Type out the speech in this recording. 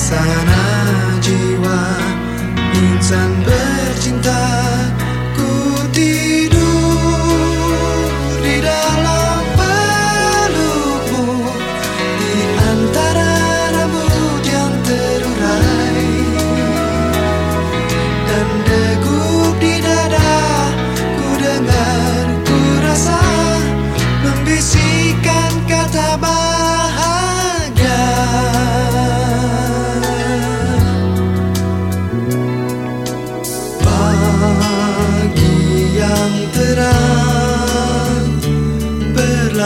سارا جیوا انسان بر چندہ